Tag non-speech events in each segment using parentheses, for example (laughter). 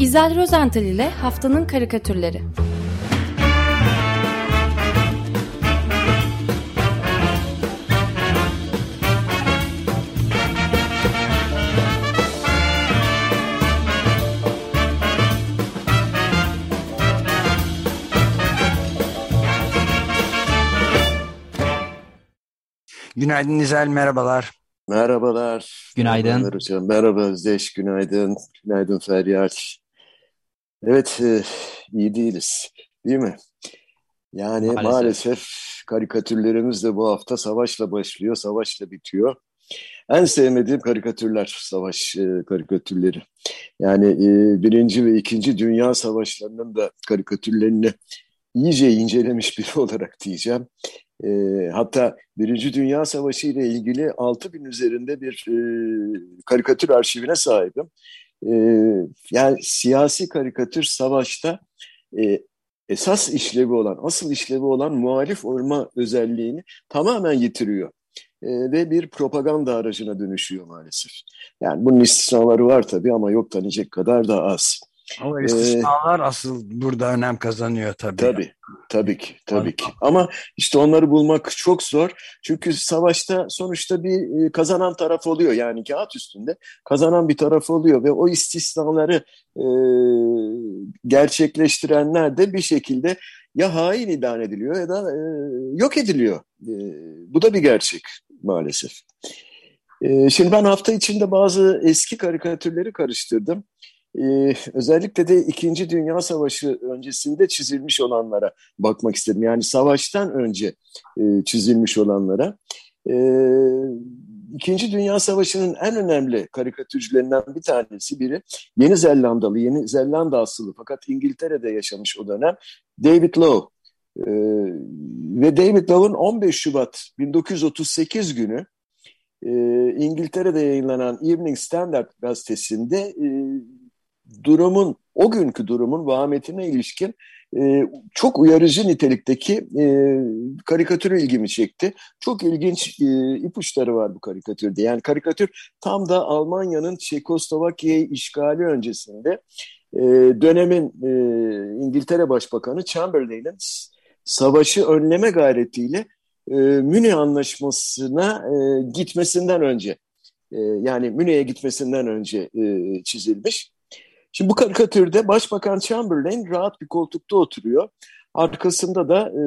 İzel Rozental ile Haftanın Karikatürleri Günaydın İzel, merhabalar. Merhabalar. Günaydın. Merhabalar hocam. Merhaba Özdeş, günaydın. Günaydın Feryal. Evet, e, iyi değiliz. Değil mi? Yani maalesef. maalesef karikatürlerimiz de bu hafta savaşla başlıyor, savaşla bitiyor. En sevmediğim karikatürler, savaş e, karikatürleri. Yani e, birinci ve ikinci dünya savaşlarının da karikatürlerini iyice incelemiş biri (laughs) olarak diyeceğim. E, hatta Birinci Dünya Savaşı ile ilgili 6 bin üzerinde bir e, karikatür arşivine sahibim. E, yani siyasi karikatür savaşta e, esas işlevi olan, asıl işlevi olan muhalif olma özelliğini tamamen yitiriyor. E, ve bir propaganda aracına dönüşüyor maalesef. Yani bunun istisnaları var tabii ama yok tanıyacak kadar da az. Ama istisnalar ee, asıl burada önem kazanıyor tabii. Tabii, tabii ki, tabii ki. Ama işte onları bulmak çok zor. Çünkü savaşta sonuçta bir e, kazanan taraf oluyor. Yani kağıt üstünde kazanan bir taraf oluyor ve o istisnaları e, gerçekleştirenler de bir şekilde ya hain ilan ediliyor ya da e, yok ediliyor. E, bu da bir gerçek maalesef. E, şimdi ben hafta içinde bazı eski karikatürleri karıştırdım e, özellikle de İkinci Dünya Savaşı öncesinde çizilmiş olanlara bakmak istedim. Yani savaştan önce e, çizilmiş olanlara. E, İkinci Dünya Savaşı'nın en önemli karikatürcülerinden bir tanesi biri Yeni Zelandalı, Yeni Zelanda asıllı fakat İngiltere'de yaşamış o dönem David Lowe. Ee, ve David Lowe'un 15 Şubat 1938 günü e, İngiltere'de yayınlanan Evening Standard gazetesinde e, durumun, o günkü durumun vahametine ilişkin e, çok uyarıcı nitelikteki e, karikatürü ilgimi çekti. Çok ilginç e, ipuçları var bu karikatürde. Yani karikatür tam da Almanya'nın Çekoslovakya'yı işgali öncesinde e, dönemin e, İngiltere Başbakanı Chamberlain'in savaşı önleme gayretiyle e, Münih Anlaşması'na e, gitmesinden önce e, yani Münih'e gitmesinden önce e, çizilmiş. Şimdi bu karikatürde Başbakan Chamberlain rahat bir koltukta oturuyor. Arkasında da e,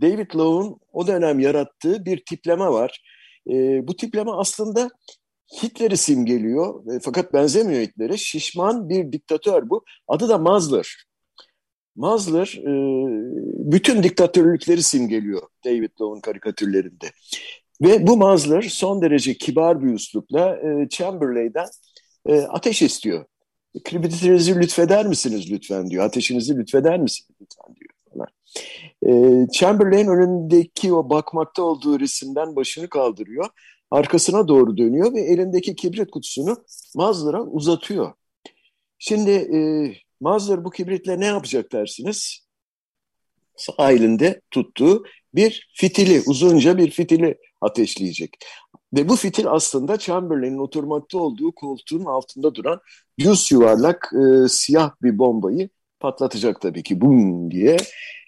David Lowe'un o dönem yarattığı bir tipleme var. E, bu tipleme aslında Hitler'i simgeliyor e, fakat benzemiyor Hitler'e. Şişman bir diktatör bu. Adı da Mazler. Mazler e, bütün diktatörlükleri simgeliyor David Lowe'un karikatürlerinde. Ve bu Mazler son derece kibar bir üslupla e, Chamberlain'den e, ateş istiyor kibritinizi lütfeder misiniz lütfen diyor. Ateşinizi lütfeder misiniz lütfen diyor falan. E, Chamberlain önündeki o bakmakta olduğu resimden başını kaldırıyor. Arkasına doğru dönüyor ve elindeki kibrit kutusunu Mazlar'a uzatıyor. Şimdi e, Mazlar bu kibritle ne yapacak dersiniz? Sağ elinde tuttuğu bir fitili, uzunca bir fitili ateşleyecek. Ve bu fitil aslında Chamberlain'in oturmakta olduğu koltuğun altında duran yüz yuvarlak e, siyah bir bombayı patlatacak tabii ki bum diye.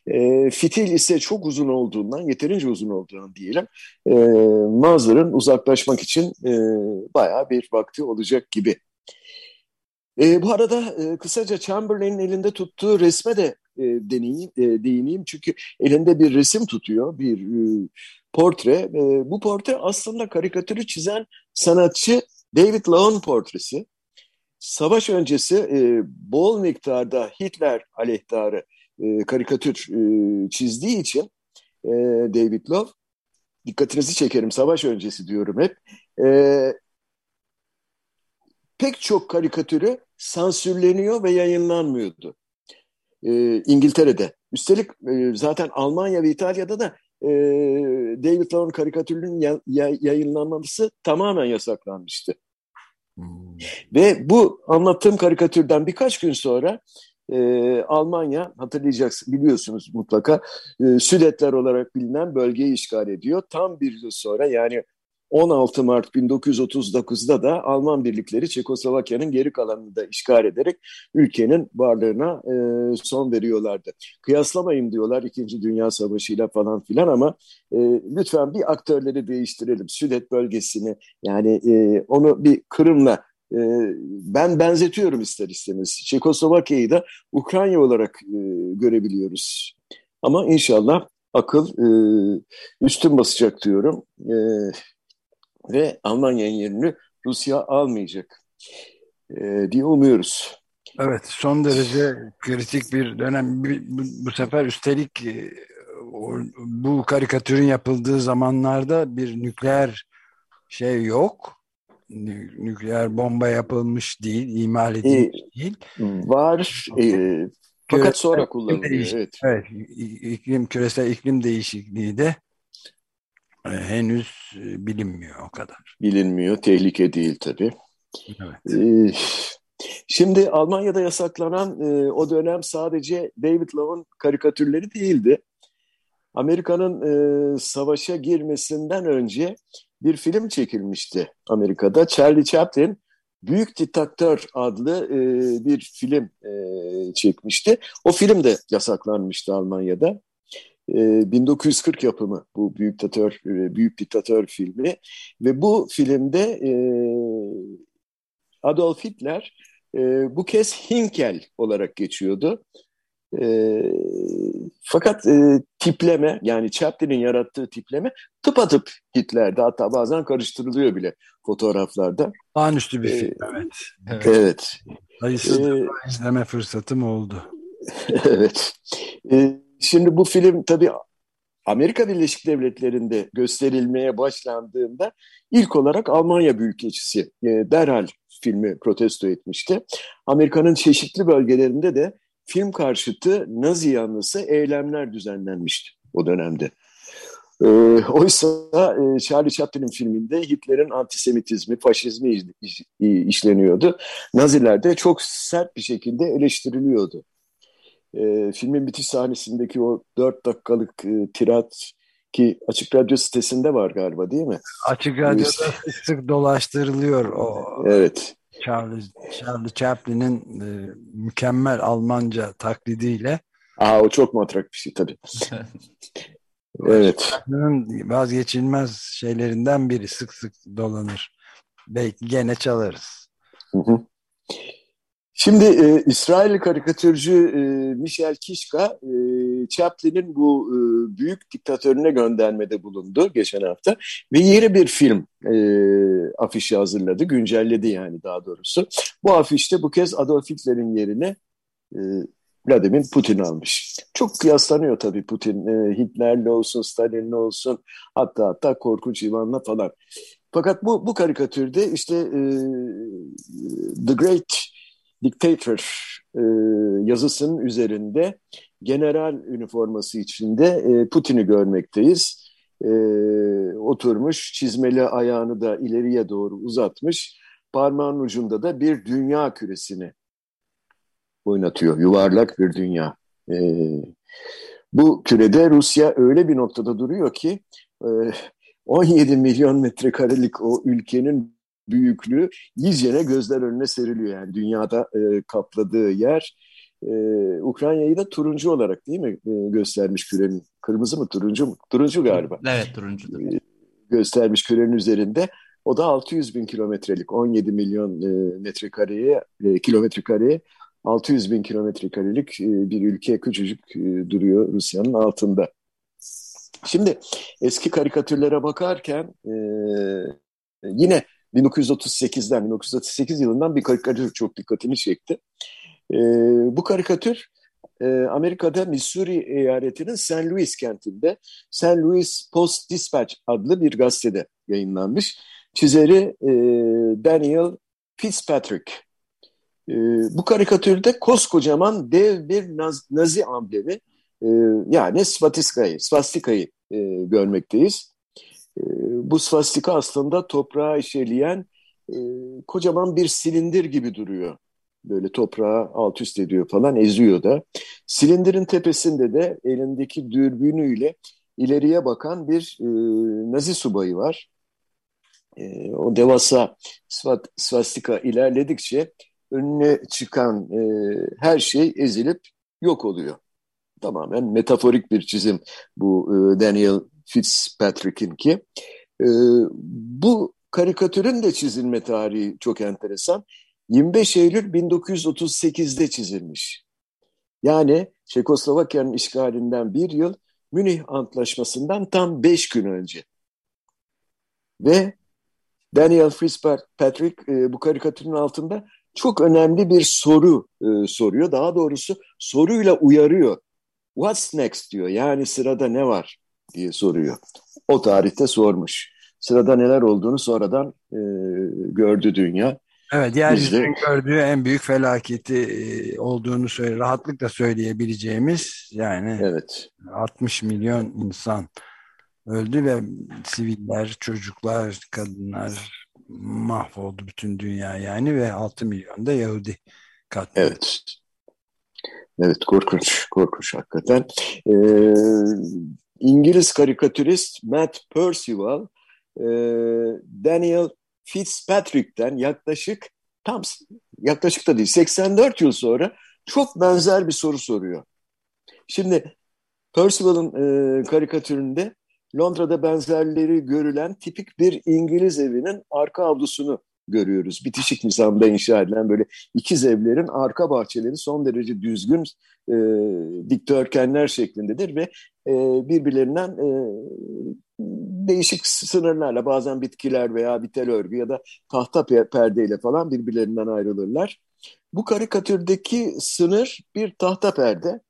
E, fitil ise çok uzun olduğundan, yeterince uzun olduğundan diyelim, e, Mazlar'ın uzaklaşmak için e, bayağı bir vakti olacak gibi. E, bu arada e, kısaca Chamberlain'in elinde tuttuğu resme de e, deneyim, e, değineyim. Çünkü elinde bir resim tutuyor, bir e, portre. E, bu portre aslında karikatürü çizen sanatçı David Lowe'un portresi. Savaş öncesi e, bol miktarda Hitler aleyhtarı e, karikatür e, çizdiği için e, David Lowe, dikkatinizi çekerim savaş öncesi diyorum hep, e, pek çok karikatürü sansürleniyor ve yayınlanmıyordu e, İngiltere'de. Üstelik e, zaten Almanya ve İtalya'da da e, David Lowe'un karikatürünün ya, ya, yayınlanması tamamen yasaklanmıştı. Hmm. Ve bu anlattığım karikatürden birkaç gün sonra e, Almanya hatırlayacaksınız biliyorsunuz mutlaka e, Südetler olarak bilinen bölgeyi işgal ediyor. Tam bir yıl sonra yani 16 Mart 1939'da da Alman birlikleri Çekoslovakya'nın geri kalanını da işgal ederek ülkenin varlığına e, son veriyorlardı. Kıyaslamayın diyorlar 2. Dünya Savaşı ile falan filan ama e, lütfen bir aktörleri değiştirelim. Südet bölgesini yani e, onu bir Kırım'la e, ben benzetiyorum ister istemez. Çekoslovakya'yı da Ukrayna olarak e, görebiliyoruz. Ama inşallah akıl e, üstün basacak diyorum. E, ve Almanya'nın yerini Rusya almayacak e, diye umuyoruz. Evet son derece kritik bir dönem. Bu, bu sefer üstelik e, bu karikatürün yapıldığı zamanlarda bir nükleer şey yok. Nükleer bomba yapılmış değil, imal edilmiş e, değil. Var. E, fakat sonra kullanılıyor. Evet. evet. İklim, küresel iklim değişikliği de henüz e, bilinmiyor o kadar. Bilinmiyor. Tehlike değil tabii. Evet. E, şimdi Almanya'da yasaklanan e, o dönem sadece David Love'ın karikatürleri değildi. Amerika'nın e, savaşa girmesinden önce bir film çekilmişti Amerika'da. Charlie Chaplin Büyük Diktatör adlı e, bir film e, çekmişti. O film de yasaklanmıştı Almanya'da. 1940 yapımı bu Büyük Diktatör Büyük Diktatör filmi ve bu filmde Adolf Hitler bu kez Hinkel olarak geçiyordu. fakat tipleme yani Chaplin'in yarattığı tipleme tıpatıp Hitler'de hatta bazen karıştırılıyor bile fotoğraflarda. Anüstü bir film evet. Evet. evet. Sayısız ee, izleme fırsatım oldu. (laughs) evet. Ee, Şimdi bu film tabii Amerika Birleşik Devletleri'nde gösterilmeye başlandığında ilk olarak Almanya Büyükelçisi e, derhal filmi protesto etmişti. Amerika'nın çeşitli bölgelerinde de film karşıtı Nazi yanlısı eylemler düzenlenmişti o dönemde. E, oysa e, Charlie Chaplin'in filminde Hitler'in antisemitizmi, faşizmi işleniyordu. Naziler de çok sert bir şekilde eleştiriliyordu e, filmin bitiş sahnesindeki o dört dakikalık e, tirat ki Açık Radyo sitesinde var galiba değil mi? Açık Radyo'da sık sık dolaştırılıyor o. Evet. Charlie, Charlie Chaplin'in e, mükemmel Almanca taklidiyle. Aa o çok matrak bir şey tabii. (laughs) evet. Chaplin'in vazgeçilmez şeylerinden biri sık sık dolanır. Belki gene çalarız. Hı hı. Şimdi e, İsrail karikatürcü e, Michel Kishka e, Chaplin'in bu e, büyük diktatörüne göndermede bulundu geçen hafta ve yeni bir film e, afişi hazırladı, güncelledi yani daha doğrusu. Bu afişte bu kez Adolf Hitler'in yerine e, Vladimir Putin almış. Çok kıyaslanıyor tabii Putin. E, Hitler'le olsun, Stalin'le olsun, hatta hatta Korkunç İvan'la falan. Fakat bu, bu karikatürde işte e, The Great Dictator e, yazısının üzerinde general üniforması içinde e, Putin'i görmekteyiz. E, oturmuş, çizmeli ayağını da ileriye doğru uzatmış. Parmağın ucunda da bir dünya küresini oynatıyor. Yuvarlak bir dünya. E, bu kürede Rusya öyle bir noktada duruyor ki e, 17 milyon metrekarelik o ülkenin büyüklüğü iyicene gözler önüne seriliyor. Yani dünyada e, kapladığı yer e, Ukrayna'yı da turuncu olarak değil mi e, göstermiş kürenin. Kırmızı mı turuncu mu? Turuncu galiba. Evet turuncudur. E, göstermiş kürenin üzerinde. O da 600 bin kilometrelik 17 milyon e, metrekareye e, kilometre kareye 600 bin kilometre karelik e, bir ülke küçücük e, duruyor Rusya'nın altında. Şimdi eski karikatürlere bakarken e, yine 1938'den 1938 yılından bir karikatür çok dikkatini çekti. E, bu karikatür e, Amerika'da Missouri eyaletinin St. Louis kentinde St. Louis Post Dispatch adlı bir gazetede yayınlanmış. Çizeri e, Daniel Fitzpatrick. E, bu karikatürde koskocaman dev bir naz, nazi amblemi e, yani svatikayı, svastikayı e, görmekteyiz. Ee, bu svastika aslında toprağa işeleyen e, kocaman bir silindir gibi duruyor. Böyle toprağı alt üst ediyor falan eziyor da. Silindirin tepesinde de elindeki dürbünüyle ileriye bakan bir e, nazi subayı var. e, o devasa svastika ilerledikçe önüne çıkan e, her şey ezilip yok oluyor. Tamamen metaforik bir çizim bu e, Daniel Fitzpatrick'in ki. E, bu karikatürün de çizilme tarihi çok enteresan. 25 Eylül 1938'de çizilmiş. Yani Çekoslovakya'nın işgalinden bir yıl, Münih Antlaşması'ndan tam beş gün önce. Ve Daniel Fitzpatrick e, bu karikatürün altında çok önemli bir soru e, soruyor. Daha doğrusu soruyla uyarıyor. What's next diyor. Yani sırada ne var diye soruyor. O tarihte sormuş. Sırada neler olduğunu sonradan e, gördü dünya. Evet, yeryüzünün gördüğü en büyük felaketi e, olduğunu söyle, rahatlıkla söyleyebileceğimiz yani evet. 60 milyon insan öldü ve siviller, çocuklar, kadınlar mahvoldu bütün dünya yani ve 6 milyon da Yahudi katledildi. Evet. Evet korkunç, korkunç hakikaten. Ee, İngiliz karikatürist Matt Percival, e, Daniel Fitzpatrick'ten yaklaşık tam yaklaşık da değil 84 yıl sonra çok benzer bir soru soruyor. Şimdi Percival'ın e, karikatüründe Londra'da benzerleri görülen tipik bir İngiliz evinin arka avlusunu görüyoruz. Bitişik nizamda inşa edilen böyle ikiz evlerin arka bahçeleri son derece düzgün e, dikdörtgenler şeklindedir ve e, birbirlerinden e, değişik sınırlarla bazen bitkiler veya bitel örgü ya da tahta perdeyle falan birbirlerinden ayrılırlar. Bu karikatürdeki sınır bir tahta perde.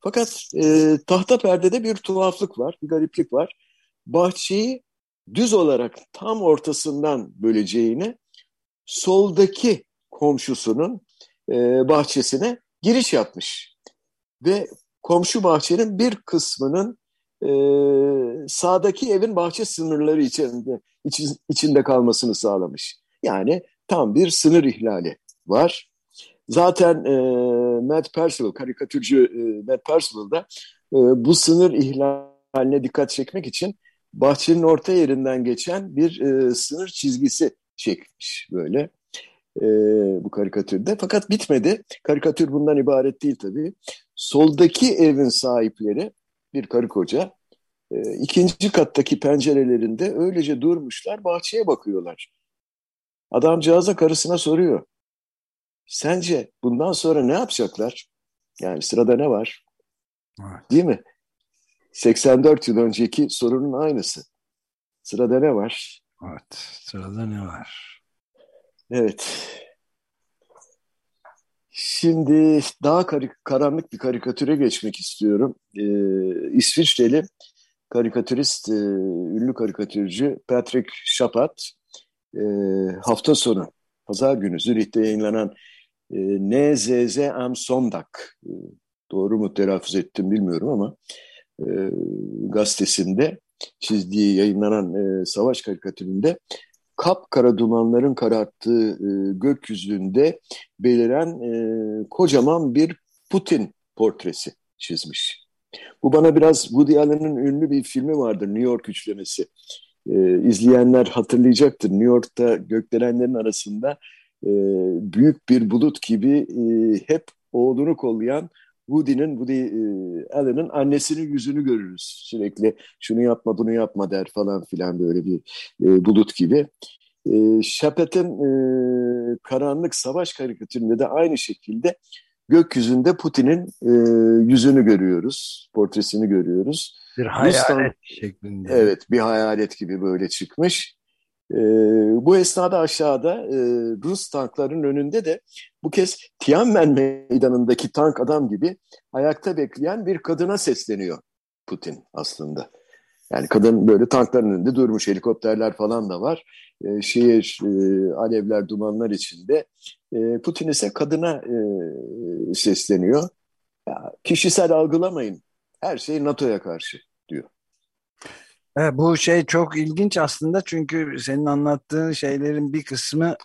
Fakat e, tahta perdede bir tuhaflık var, bir gariplik var. Bahçeyi düz olarak tam ortasından böleceğini soldaki komşusunun e, bahçesine giriş yapmış. Ve komşu bahçenin bir kısmının e, sağdaki evin bahçe sınırları içinde, iç, içinde kalmasını sağlamış. Yani tam bir sınır ihlali var. Zaten e, Matt Percival, karikatürcü e, Matt Percival da e, bu sınır ihlaline dikkat çekmek için bahçenin orta yerinden geçen bir e, sınır çizgisi çekmiş böyle e, bu karikatürde. Fakat bitmedi. Karikatür bundan ibaret değil tabii. Soldaki evin sahipleri bir karı koca e, ikinci kattaki pencerelerinde öylece durmuşlar bahçeye bakıyorlar. Adamcağıza karısına soruyor. Sence bundan sonra ne yapacaklar? Yani sırada ne var? Evet. Değil mi? 84 yıl önceki sorunun aynısı. Sırada ne var? Evet, sırada ne var? Evet. Şimdi daha karanlık bir karikatüre geçmek istiyorum. Ee, İsviçreli karikatürist, e, ünlü karikatürcü Patrick Chapat e, hafta sonu, pazar günü Zürih'te yayınlanan e, NZZ Am Sondag, e, doğru mu telaffuz ettim bilmiyorum ama e, gazetesinde çizdiği yayınlanan e, savaş karikatüründe kapkara dumanların kararttığı e, gökyüzünde beliren e, kocaman bir Putin portresi çizmiş. Bu bana biraz Woody Allen'ın ünlü bir filmi vardır New York üçlemesi. E, izleyenler hatırlayacaktır. New York'ta gökdelenlerin arasında e, büyük bir bulut gibi e, hep oğlunu kollayan Woody'nin, Woody e, Allen'ın annesinin yüzünü görürüz. Sürekli şunu yapma, bunu yapma der falan filan böyle bir e, bulut gibi. E, Şapet'in e, karanlık savaş karikatüründe de aynı şekilde gökyüzünde Putin'in e, yüzünü görüyoruz, portresini görüyoruz. Bir hayalet Rus'tan, şeklinde. Evet, bir hayalet gibi böyle çıkmış. E, bu esnada aşağıda e, Rus tankların önünde de bu kez Tiananmen meydanındaki tank adam gibi ayakta bekleyen bir kadına sesleniyor Putin aslında. Yani kadın böyle tankların önünde durmuş, helikopterler falan da var. E, şehir e, alevler, dumanlar içinde. E, Putin ise kadına e, sesleniyor. Ya, kişisel algılamayın, her şey NATO'ya karşı diyor. Evet, bu şey çok ilginç aslında çünkü senin anlattığın şeylerin bir kısmı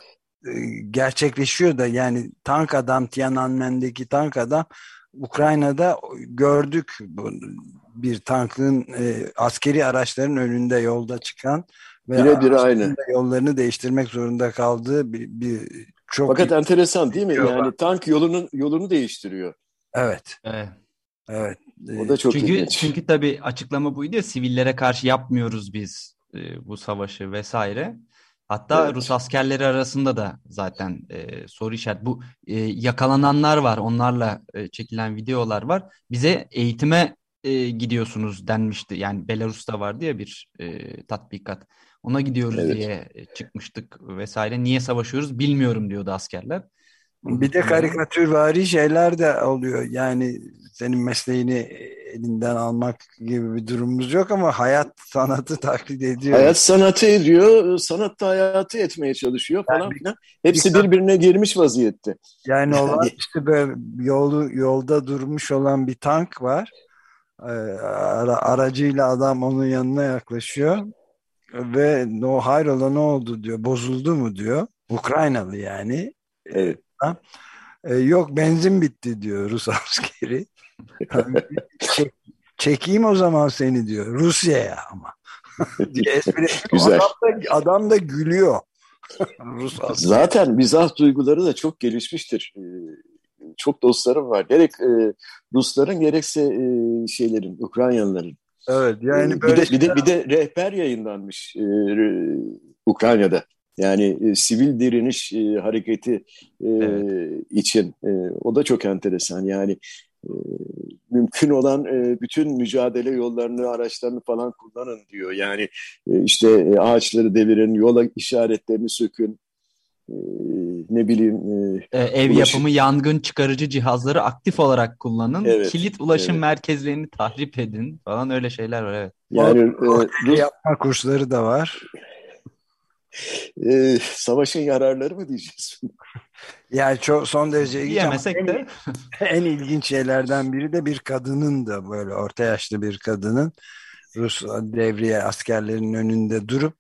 e, gerçekleşiyor da yani tank adam Tiananmen'deki tank adam Ukrayna'da gördük bir tankın e, askeri araçların önünde yolda çıkan Birebir aynı. Yollarını değiştirmek zorunda kaldığı bir, bir çok Fakat enteresan değil mi? Yani tank yolunun yolunu değiştiriyor. Evet. Evet. Evet. O da çok çünkü, ilginç. Çünkü tabii açıklama buydu ya sivillere karşı yapmıyoruz biz e, bu savaşı vesaire. Hatta evet. Rus askerleri arasında da zaten e, soru işareti. Bu e, yakalananlar var, onlarla e, çekilen videolar var. Bize eğitime e, gidiyorsunuz denmişti. Yani Belarus'ta vardı ya bir e, tatbikat. Ona gidiyoruz evet. diye çıkmıştık vesaire. Niye savaşıyoruz bilmiyorum diyordu askerler. Bir de karikatürvari şeyler de oluyor. Yani senin mesleğini elinden almak gibi bir durumumuz yok ama hayat sanatı taklit ediyor. Hayat sanatı ediyor, sanat da hayatı etmeye çalışıyor falan yani, filan. Hepsi bir birbirine girmiş vaziyette. Yani olan işte böyle yolu, yolda durmuş olan bir tank var. Ee, ara, aracıyla adam onun yanına yaklaşıyor ve no hayrola ne oldu diyor. Bozuldu mu diyor. Ukraynalı yani. Evet. Ee, yok benzin bitti diyor Rus (laughs) askeri. Çek, çekeyim o zaman seni diyor. Rusya'ya ama. (laughs) diye Güzel. Adam da, adam da gülüyor. Rus Zaten mizah duyguları da çok gelişmiştir. Ee, çok dostlarım var. Gerek e, Rusların gerekse e, şeylerin, Ukraynalıların. Evet yani böyle bir de, bir de, bir de rehber yayınlanmış e, Ukrayna'da. Yani e, sivil direniş e, hareketi e, evet. için e, o da çok enteresan. Yani e, mümkün olan e, bütün mücadele yollarını, araçlarını falan kullanın diyor. Yani e, işte e, ağaçları devirin, yola işaretlerini sökün, e, ne bileyim. E, ev ulaşım... yapımı yangın çıkarıcı cihazları aktif olarak kullanın. Evet, Kilit ulaşım evet. merkezlerini tahrip edin falan öyle şeyler var evet. Yani e, yapma kursları da var e, savaşın yararları mı diyeceğiz? (laughs) Yani çok son derece ilginç Diyemesek en, de. (laughs) en ilginç şeylerden biri de bir kadının da böyle orta yaşlı bir kadının Rus devriye askerlerinin önünde durup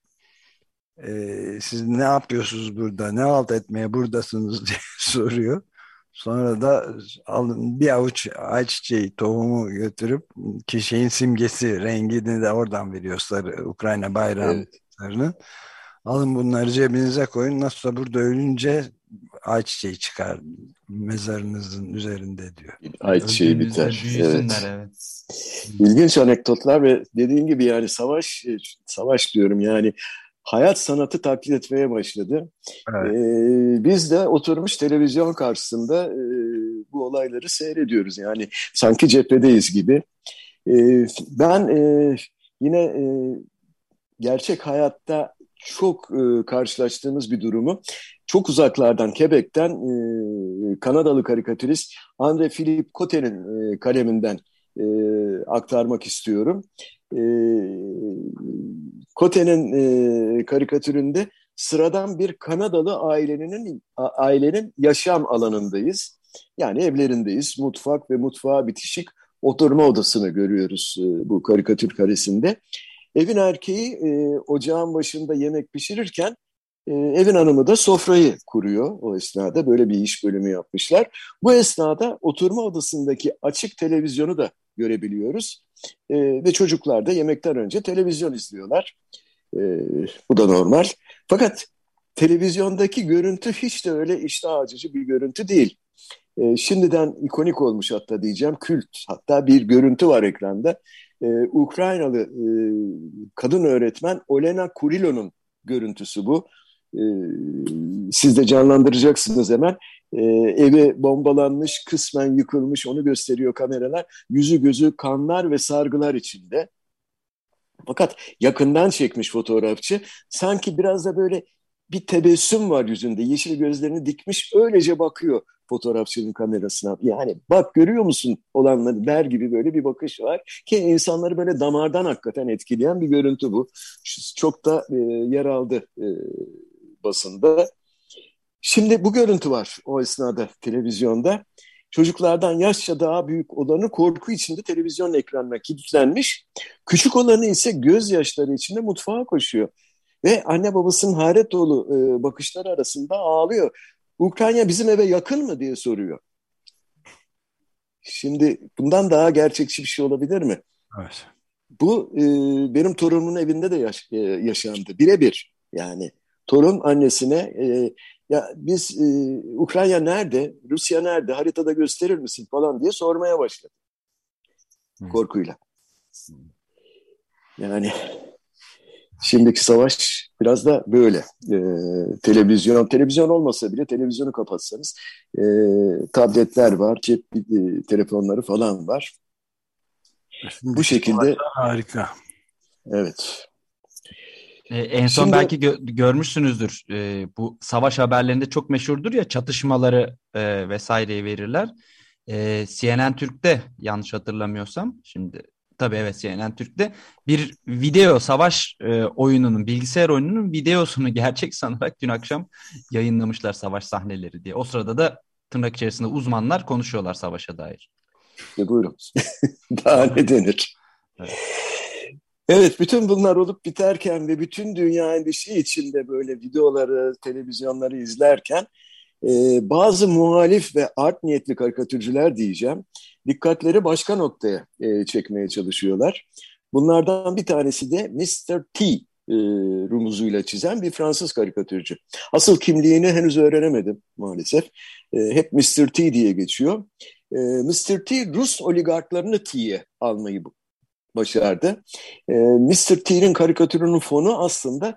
e, siz ne yapıyorsunuz burada ne alt etmeye buradasınız (laughs) diye soruyor. Sonra da alın bir avuç ayçiçeği tohumu götürüp kişinin simgesi rengini de oradan veriyor sarı Ukrayna bayrağının evet. Alın bunları cebinize koyun. Nasılsa burada ölünce ayçiçeği çıkar mezarınızın üzerinde diyor. Ayçiçeği biter. Evet. evet. İlginç anekdotlar ve dediğin gibi yani savaş, savaş diyorum yani hayat sanatı taklit etmeye başladı. Evet. Ee, biz de oturmuş televizyon karşısında e, bu olayları seyrediyoruz. Yani sanki cephedeyiz gibi. E, ben e, yine e, gerçek hayatta çok e, karşılaştığımız bir durumu çok uzaklardan Quebec'ten e, Kanadalı karikatürist Andre Philippe Cote'nin e, kaleminden e, aktarmak istiyorum. E, Cote'nin e, karikatüründe sıradan bir Kanadalı ailenin ailenin yaşam alanındayız. Yani evlerindeyiz. Mutfak ve mutfağa bitişik oturma odasını görüyoruz e, bu karikatür karesinde. Evin erkeği e, ocağın başında yemek pişirirken e, evin hanımı da sofrayı kuruyor o esnada. Böyle bir iş bölümü yapmışlar. Bu esnada oturma odasındaki açık televizyonu da görebiliyoruz. E, ve çocuklar da yemekten önce televizyon izliyorlar. E, bu da normal. Fakat televizyondaki görüntü hiç de öyle iştah açıcı bir görüntü değil. E, şimdiden ikonik olmuş hatta diyeceğim kült. Hatta bir görüntü var ekranda e, Ukraynalı e, kadın öğretmen Olena Kurilo'nun görüntüsü bu. E, siz de canlandıracaksınız hemen. E, evi bombalanmış, kısmen yıkılmış onu gösteriyor kameralar. Yüzü gözü kanlar ve sargılar içinde. Fakat yakından çekmiş fotoğrafçı. Sanki biraz da böyle bir tebessüm var yüzünde. Yeşil gözlerini dikmiş öylece bakıyor fotoğrafçının kamerasına. Yani bak görüyor musun olanları der gibi böyle bir bakış var ki insanları böyle damardan hakikaten etkileyen bir görüntü bu. Çok da e, yer aldı e, basında. Şimdi bu görüntü var o esnada televizyonda. Çocuklardan yaşça daha büyük olanı korku içinde televizyon ekranına kilitlenmiş. Küçük olanı ise gözyaşları içinde mutfağa koşuyor. Ve anne babasının hayret dolu e, bakışları arasında ağlıyor. Ukrayna bizim eve yakın mı diye soruyor. Şimdi bundan daha gerçekçi bir şey olabilir mi? Evet. Bu e, benim torunumun evinde de yaş, e, yaşandı. Birebir yani. Torun annesine e, ya biz e, Ukrayna nerede, Rusya nerede, haritada gösterir misin falan diye sormaya başladı. Korkuyla. Yani şimdiki savaş biraz da böyle. E, televizyon, televizyon olmasa bile televizyonu kapatsanız e, tabletler var, cep e, telefonları falan var. Bu şekilde harika. Evet. Ee, en son Şimdi, belki gö görmüşsünüzdür. Ee, bu savaş haberlerinde çok meşhurdur ya çatışmaları e, vesaireyi verirler. Ee, CNN Türk'te yanlış hatırlamıyorsam şimdi tabii evet CNN Türk'te bir video savaş e, oyununun bilgisayar oyununun videosunu (laughs) gerçek sanarak dün akşam yayınlamışlar savaş sahneleri diye. O sırada da tırnak içerisinde uzmanlar konuşuyorlar savaşa dair. E, buyurun. (laughs) Daha ne denir? Evet. Evet, bütün bunlar olup biterken ve bütün dünya endişe içinde böyle videoları, televizyonları izlerken e, bazı muhalif ve art niyetli karikatürcüler diyeceğim, dikkatleri başka noktaya e, çekmeye çalışıyorlar. Bunlardan bir tanesi de Mr. T e, rumuzuyla çizen bir Fransız karikatürcü. Asıl kimliğini henüz öğrenemedim maalesef. E, hep Mr. T diye geçiyor. E, Mr. T Rus oligarklarını T'ye almayı başardı. E, Mr. T'nin karikatürünün fonu aslında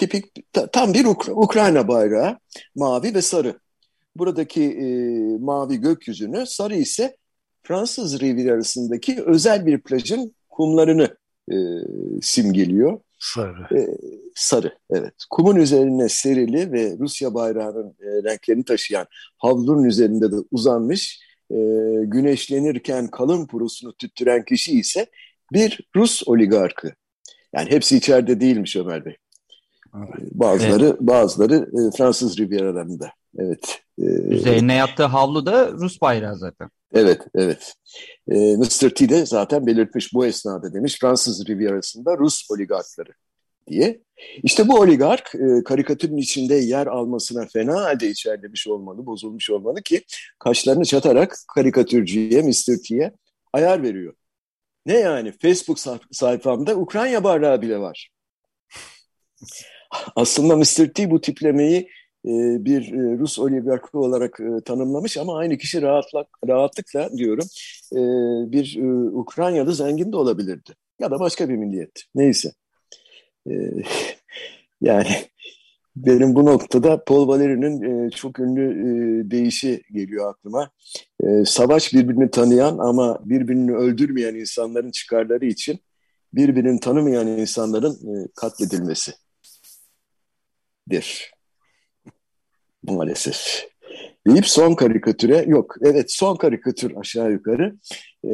tipik tam bir Ukra Ukrayna bayrağı mavi ve sarı. Buradaki e, mavi gökyüzünü, sarı ise Fransız Rivierası'ndaki özel bir plajın kumlarını e, simgeliyor. Sarı. E, sarı, evet. Kumun üzerine serili ve Rusya bayrağının e, renklerini taşıyan havlunun üzerinde de uzanmış, e, güneşlenirken kalın purusunu tüttüren kişi ise bir Rus oligarkı. Yani hepsi içeride değilmiş Ömer Bey. Evet. Bazıları evet. bazıları e, Fransız Riviera'larında. Evet. E, Üzerine yattığı havlu da Rus bayrağı zaten. Evet, evet. E, Mr. T de zaten belirtmiş bu esnada demiş Fransız Riviera'sında Rus oligarkları diye. İşte bu oligark e, karikatürün içinde yer almasına fena halde içerlemiş olmalı, bozulmuş olmalı ki kaşlarını çatarak karikatürcüye, Mr. T'ye ayar veriyor. Ne yani Facebook sayfamda Ukrayna bayrağı bile var. Aslında Mr. T bu tiplemeyi e, bir e, Rus oligarkı olarak e, tanımlamış ama aynı kişi rahatlık, rahatlıkla diyorum bir Ukraynalı zengin de olabilirdi. Ya da başka bir milliyet. Neyse. (laughs) Yani benim bu noktada Paul Valéry'nin e, çok ünlü deyişi geliyor aklıma. Savaş birbirini tanıyan ama birbirini öldürmeyen insanların çıkarları için birbirini tanımayan insanların katledilmesi dir. Maalesef. Deyip son karikatüre, yok evet son karikatür aşağı yukarı. E,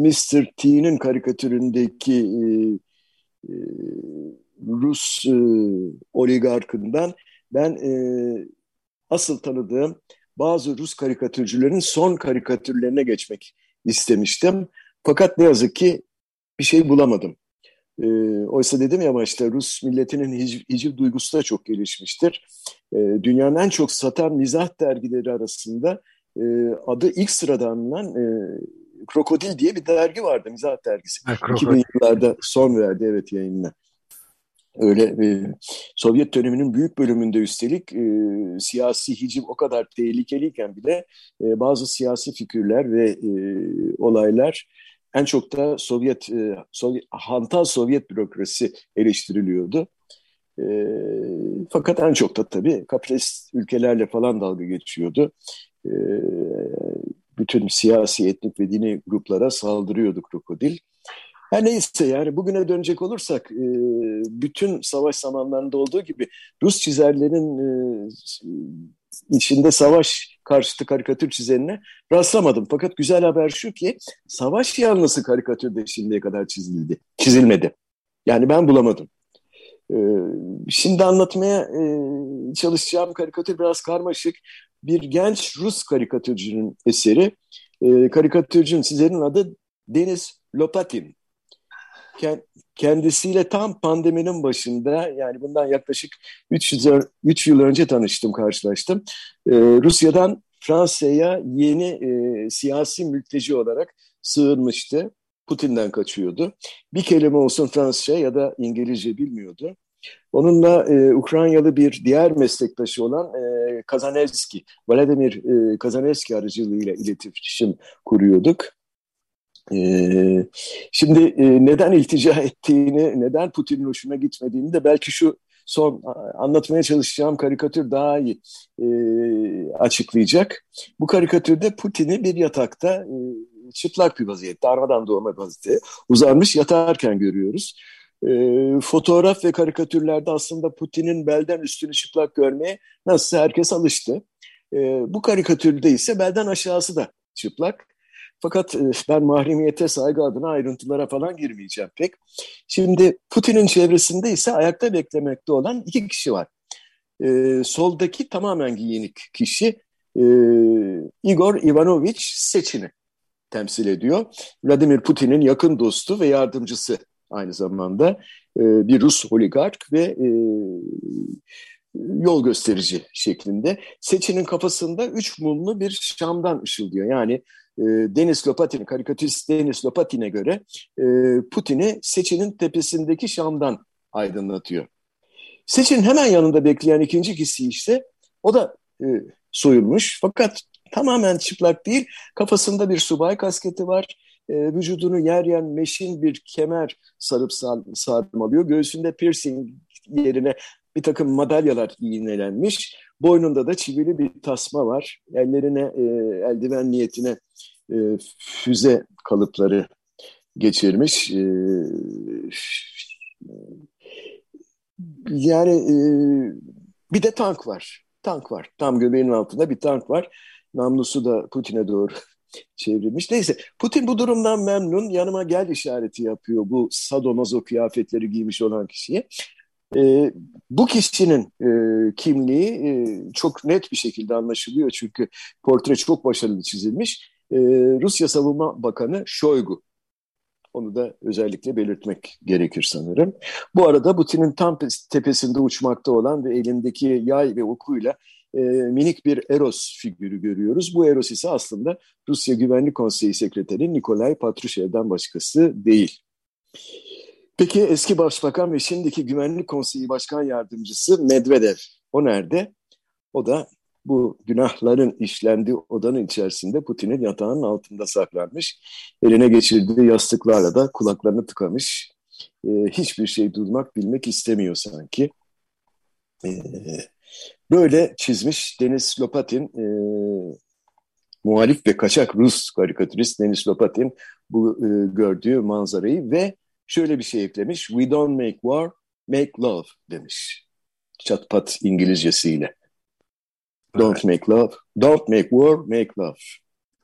Mr. T'nin karikatüründeki e, e, Rus e, oligarkından ben e, asıl tanıdığım bazı Rus karikatürcülerin son karikatürlerine geçmek istemiştim. Fakat ne yazık ki bir şey bulamadım. E, oysa dedim ya başta Rus milletinin hic, hiciv duygusu da çok gelişmiştir. E, dünyanın en çok satan mizah dergileri arasında e, adı ilk sırada anılan e, Krokodil diye bir dergi vardı, mizah dergisi. Ha, 2000 yıllarda son verdi evet yayınına. Öyle e, Sovyet döneminin büyük bölümünde üstelik e, siyasi hiciv o kadar tehlikeliyken bile e, bazı siyasi figürler ve e, olaylar en çok da Sovyet, e, Sovyet hantal Sovyet bürokrasi eleştiriliyordu. E, fakat en çok da tabii kapitalist ülkelerle falan dalga geçiyordu. E, bütün siyasi, etnik ve dini gruplara saldırıyordu krokodil. Her neyse yani bugüne dönecek olursak e, bütün savaş zamanlarında olduğu gibi Rus çizerlerin e, içinde savaş karşıtı karikatür çizenine rastlamadım. Fakat güzel haber şu ki savaş yanlısı karikatürde şimdiye kadar çizildi, çizilmedi. Yani ben bulamadım. E, şimdi anlatmaya çalışacağım karikatür biraz karmaşık. Bir genç Rus karikatürcünün eseri. Karikatürcünün çizerin adı Deniz Lopatin kendisiyle tam pandeminin başında yani bundan yaklaşık 3 yıl, 3 yıl önce tanıştım, karşılaştım. Ee, Rusya'dan Fransa'ya yeni e, siyasi mülteci olarak sığınmıştı. Putin'den kaçıyordu. Bir kelime olsun Fransızca ya da İngilizce bilmiyordu. Onunla e, Ukraynalı bir diğer meslektaşı olan e, Kazanevski, Vladimir e, Kazanevski aracılığıyla iletişim kuruyorduk. E, şimdi e, neden iltica ettiğini, neden Putin'in hoşuna gitmediğini de belki şu son anlatmaya çalışacağım karikatür daha iyi e, açıklayacak. Bu karikatürde Putin'i bir yatakta e, çıplak bir vaziyette, armadan doğma vaziyette uzanmış yatarken görüyoruz. E, fotoğraf ve karikatürlerde aslında Putin'in belden üstünü çıplak görmeye nasıl herkes alıştı. E, bu karikatürde ise belden aşağısı da çıplak. Fakat e, ben mahremiyete saygı adına ayrıntılara falan girmeyeceğim pek. Şimdi Putin'in çevresinde ise ayakta beklemekte olan iki kişi var. E, soldaki tamamen giyinik kişi e, Igor Ivanovich Sechin'i temsil ediyor. Vladimir Putin'in yakın dostu ve yardımcısı aynı zamanda e, bir Rus oligark ve e, yol gösterici şeklinde. Seçinin kafasında üç mumlu bir şamdan ışıldıyor. Yani e, Denis Lopatin, karikatürist Denis Lopatin'e göre e, Putin'i Seçinin tepesindeki şamdan aydınlatıyor. Seçin hemen yanında bekleyen ikinci kişi ise o da e, soyulmuş fakat tamamen çıplak değil. Kafasında bir subay kasketi var e, vücudunu yer yen meşin bir kemer sarıp sar, sarmalıyor. Göğsünde piercing yerine bir takım madalyalar iğnelenmiş. Boynunda da çivili bir tasma var. Ellerine e, eldiven niyetine e, füze kalıpları geçirmiş. E, yani e, bir de tank var. Tank var. Tam göbeğinin altında bir tank var. Namlusu da Putin'e doğru (laughs) çevrilmiş. Neyse Putin bu durumdan memnun. Yanıma gel işareti yapıyor bu sadomazo kıyafetleri giymiş olan kişiye. E, bu kişinin e, kimliği e, çok net bir şekilde anlaşılıyor çünkü portre çok başarılı çizilmiş. E, Rusya Savunma Bakanı Shoigu. Onu da özellikle belirtmek gerekir sanırım. Bu arada Putin'in tam tepesinde uçmakta olan ve elindeki yay ve okuyla e, minik bir Eros figürü görüyoruz. Bu Eros ise aslında Rusya Güvenlik Konseyi Sekreteri Nikolay Patrushev'den başkası değil. Peki eski başbakan ve şimdiki Güvenlik Konseyi Başkan Yardımcısı Medvedev, o nerede? O da bu günahların işlendiği odanın içerisinde Putin'in yatağının altında saklanmış. Eline geçirdiği yastıklarla da kulaklarını tıkamış. E, hiçbir şey duymak, bilmek istemiyor sanki. E, Böyle çizmiş Deniz Lopatin, e, muhalif ve kaçak Rus karikatürist Deniz Lopatin bu e, gördüğü manzarayı ve şöyle bir şey eklemiş. We don't make war, make love demiş. Çatpat İngilizcesiyle. Don't make love, don't make war, make love.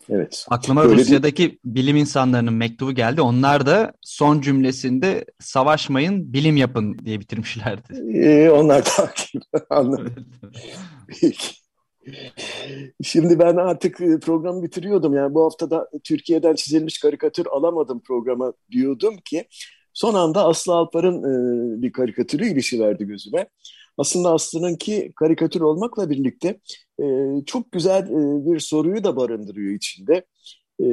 Evet. Aklıma Böyle Rusya'daki bir... bilim insanlarının mektubu geldi. Onlar da son cümlesinde savaşmayın, bilim yapın diye bitirmişlerdi. Ee, onlar takip. (laughs) Anladım. Peki. Şimdi ben artık e, programı bitiriyordum. Yani bu haftada Türkiye'den çizilmiş karikatür alamadım programa diyordum ki son anda Aslı Alpar'ın e, bir karikatürü ilişiverdi gözüme. Aslında Aslı'nınki karikatür olmakla birlikte e, çok güzel e, bir soruyu da barındırıyor içinde. E,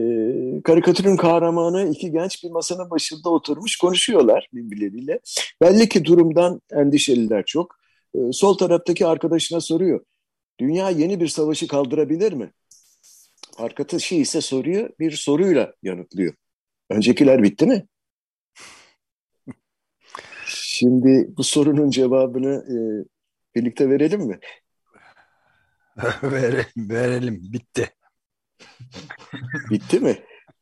karikatürün kahramanı iki genç bir masanın başında oturmuş konuşuyorlar birbirleriyle. Belli ki durumdan endişeliler çok. E, sol taraftaki arkadaşına soruyor. Dünya yeni bir savaşı kaldırabilir mi? Arkadaşı ise soruyor bir soruyla yanıtlıyor. Öncekiler bitti mi? Şimdi bu sorunun cevabını e, birlikte verelim mi? (laughs) verelim, verelim. Bitti. bitti mi?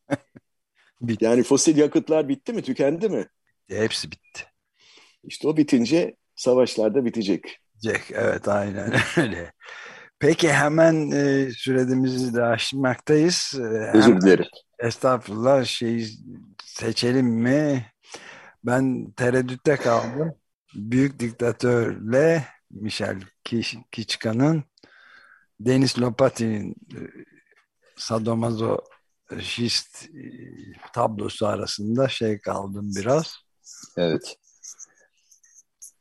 (laughs) bitti. Yani fosil yakıtlar bitti mi? Tükendi mi? Hepsi bitti. İşte o bitince savaşlar da bitecek. Bitecek. Evet aynen (laughs) öyle. Peki hemen e, süremizi de aşmaktayız. E, Özür dilerim. Estağfurullah şeyi seçelim mi? Ben tereddütte kaldım. Büyük diktatörle Michel Kiçkan'ın Denis Lopatin'in e, sadomazo şist e, tablosu arasında şey kaldım biraz. Evet.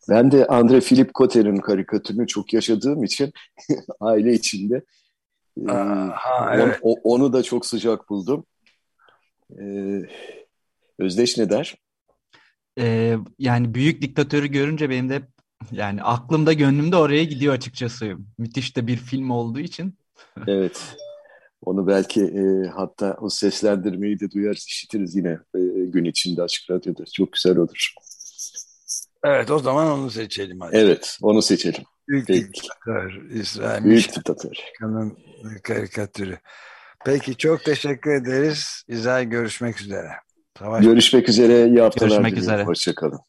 Ben de Andre Philip Kotter'in karikatürünü çok yaşadığım için (laughs) aile içinde Aha, evet. onu, onu da çok sıcak buldum. Ee, Özdeş ne der? Ee, yani büyük diktatörü görünce benim de yani aklımda gönlümde oraya gidiyor açıkçası. Müthiş de bir film olduğu için. evet. Onu belki e, hatta o seslendirmeyi de duyarız, işitiriz yine e, gün içinde Açık Radyo'da. Çok güzel olur. Evet o zaman onu seçelim. Hadi. Evet onu seçelim. Büyük Peki. diktatör. İsrail Büyük diktatör. Karikatürü. Peki çok teşekkür ederiz. İzah görüşmek üzere. Savaş Görüşmek üzere. İyi haftalar Görüşmek üzere. Hoşçakalın.